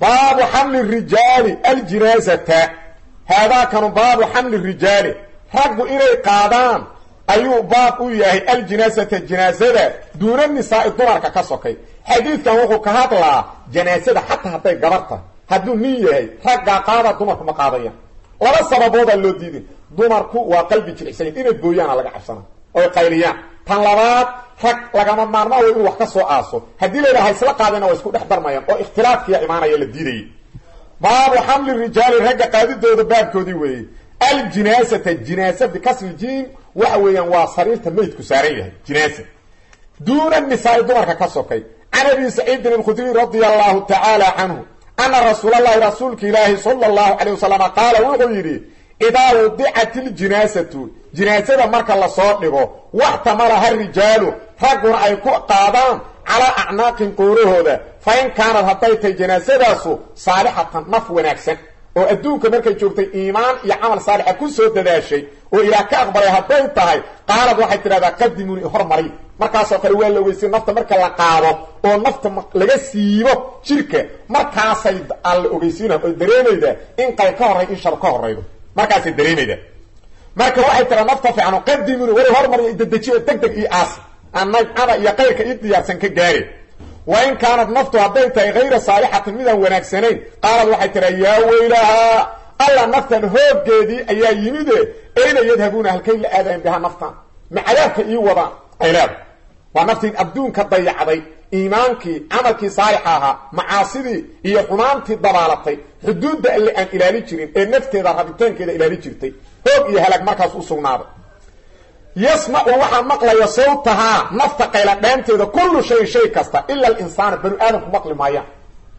baabu xamli rijaali aljinaasata haadaakanu baabu xamli rijaali. Raggu inay qaadaan ayuu baab u yahay aljinaasata jinaasada duuna nisaai dumarka ka sokay. Xadiidkan wuxuu ka hadlaa janaasada xataa hadday gabarta. Hadduu nin yahay raggaa qaada dumarku ma qaadayaan laba sababoodaa loo diiday dumarku waa qalbi jilicsayn inay gooyaana laga cabsana oy qayliyaan tan labaad rag lagama maarmaan way wax ka soo aaso. Haddii layidhaha isla qaadayna waa isku dhex darmayaan oo ikhtilaafkiya imaanaya la diidayay. Baabu xamli rijaali ragga qaadidooda baabkoodii weeyey aljinaasata jinaasa bikasri jiin waxa weeyaan waa sariirta meydku saaran yahay jinaasa. Duuna nisaai dumarka ka sokay. Can abi saciidin alkhudriy radia allahu tacaala canhu ana rasuulalahi rasuulka ilaahi sala allahu calayh wasalam qaala wuxuu yidhi idaa wudicat iljinaasatu jinaasada marka la soo dhigo waxtamalaha rijaalu ragguna ay ku qaadaan calaa acnaaqin qoorahooda fa in kaanad hadday tahay janaasadaasu saalixatan naf wanaagsan oo adduunka markay joogtay iimaan iyo camal saalixa ku soo dadaashay oo ilaah ka aqbalay hadday tahay qaalad waxay tidhahdaa qadimuuni hormari. Markaasoo kale waa la weysay nafta marka la qaado oo nafta laga siibo jirka. Markaasay alla ogeysiina oy dareemaydaa in qayb ka horray in shar ka horraydo. Markaasay dareemaydaa marka waxay tiraa nafta fiicano qadimuuni wali hormariyo dedejiyo deg deg io aas. Anagcada iyo qayrka ii diyaarsan ka gaare wa in kaanad naftu hadday tahay hayra saalixatin midaan wanaagsanayn qaalad waxay tiraa yaa weylahaa alla naftan hooggeedii ayaa yimide ayna yadhabuuna halkay la aadayan bihaa naftan. Ma cadaabka ii wadaan ay leeda waa naftii adduunka dayacday iimaankii camalkii saalixa ahaa macaasidii iyo xumaantii dabaalatay. Xuduudda alle aan ilaali jirin ee nafteeda rabitaankeeda ilaali jirtay. Hoog iyo halaag markaas u sugnaaday yasmacu waxaa maqlaya sawtahaa nafta qayla dhaanteeda kullu shay shay kasta ila alinsaana banu aadamku maqli maayaan.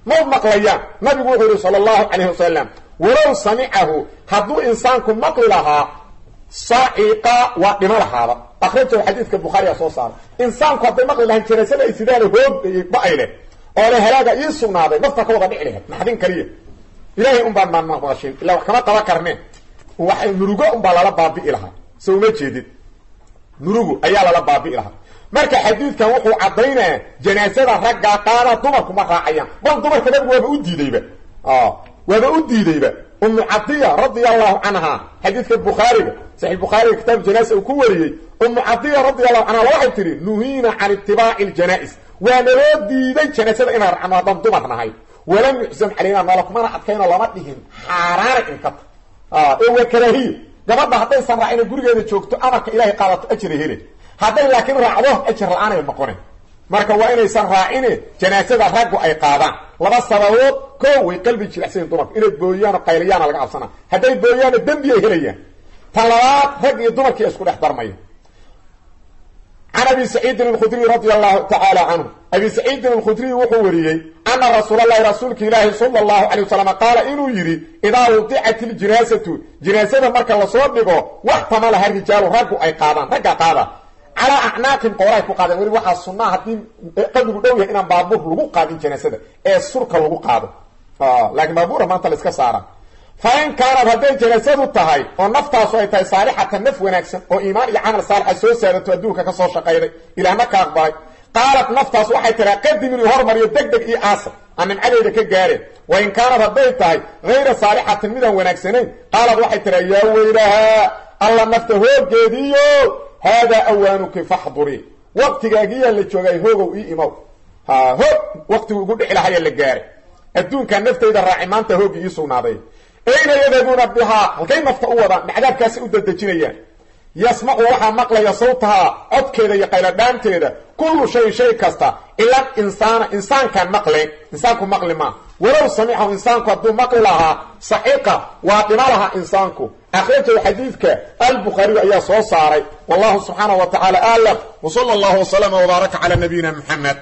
Ma maqlayaan? Nabigu wuxuu yihi sala allahu calayh wasalam walow samicahu hadduu insaanku maqli lahaa saaciqa waa dhimo lahaaba. Akhrajahu xadiidka bukhaariga soo saara. Insaanku hadday maqli lahayn janaasada ay sidaana hoog ba'ay leh oo le halaaga ii sugnaaday nafta ka wada dhici lahayd naxdin kaliya ilaahay un baan maan maqashin ilaa wax kama qaba karneen waxay murugo unbaa lala baabi'i lahaa. So uma jeedid murugu ayaa lala baabi'i lahaa. Marka xadiidkan wuxuu caddaynaya janaasada raggaa qaada dumarku ma raacayaan. Bal dumarka nabigu waaba u diidayba. Waaba u diidayba xadiidka bukhaariga saxi bukhaariga kitaab janaasa uu ku wariyey. Umu cadiya radia allahu canha waxay tihi nuhiina can itibaaci ljanaa-is. Waa naloo diiday janaasada inaan racno haddaan dumar nahay. Walam yuxsam calayna noola kumana adkayno lama dhihin. Xaaraana inkata ee waa karaahiye gabadha haddaysan raacina gurigeeda joogto amarka ilahay qaadato ajira hele hadday laakiin raacdo ajar la'aanay noqonen marka waa inaysan raacine janaasada raggu ay qaadaan. Laba sababood ko way qalbi jilicsayin dumarku inay booyaano qayliyaana laga cabsana hadday booyaano dembi ay helayaan. Tan rag iyo dumarkii isku dhex darmaya can abi saciidin alkhudriy radia allahu tacaala canhu abi saciidin alkhudriy wuxuu wariyey ana rasuulalahi rasuulka ilaahi sala allahu calay wasalam qaala inuu yidhi idaa wudicat iljinaasatu jinaasada marka la soo dhigo waxtamalaha rijaalu raggu ay qaadaan ragga qaada calaa acnaaqin qooray ku qaadeen. Weli waxaa sunnaa haddii qabrigu dhow yahay inaan baabuur lagu qaadin janaasada ee surka lagu qaado. Laakiin baabuura maanta la iska saara fa in kaanad hadday janaasadu tahay oo naftaasu ay tahay saalixatan naf wanaagsan oo iimaan iyo camal saalixa soo saadato adduunka ka soo shaqayday ilaahna ka aqbalay qaalat naftaas waxay tiraa qadiminii hormariyo deg deg iyo aasar aan nimcadeyda ka gaareen. Wa in kaanad hadday tahay hayra saalixatin midaan wanaagsanayn. Qaalad waxay tiraa yaa weylahaa alla nafta hooggeediiyo haadaa awaanuki faxduri waqtigaagiyaa la joogay hoogow ii imow ha hoog waqtigu igu dhici lahayaa la gaaray adduunkaa naftayda raaci maanta hoogii ii sugnaaday ayna yadhabuuna bihaa halkay nafta u wadaan macdaabkaasi u dadejinayaan yasmacu waxaa maqlaya sawtahaa codkeeda iyo qayladhaanteeda kullu shayin shay kasta ila insaana insaankaan maqleen insaanku maqli maa walow samicahu insaanku hadduu maqli lahaa saxiqa waa dhima lahaa insaanku. Akhrajahu xadiidka albukhaariyu ayaa soo saaray. Wallahu subxaanahu wa tacaala aclam w sala allahu waslama wbaaraka cala nabiyina muxamed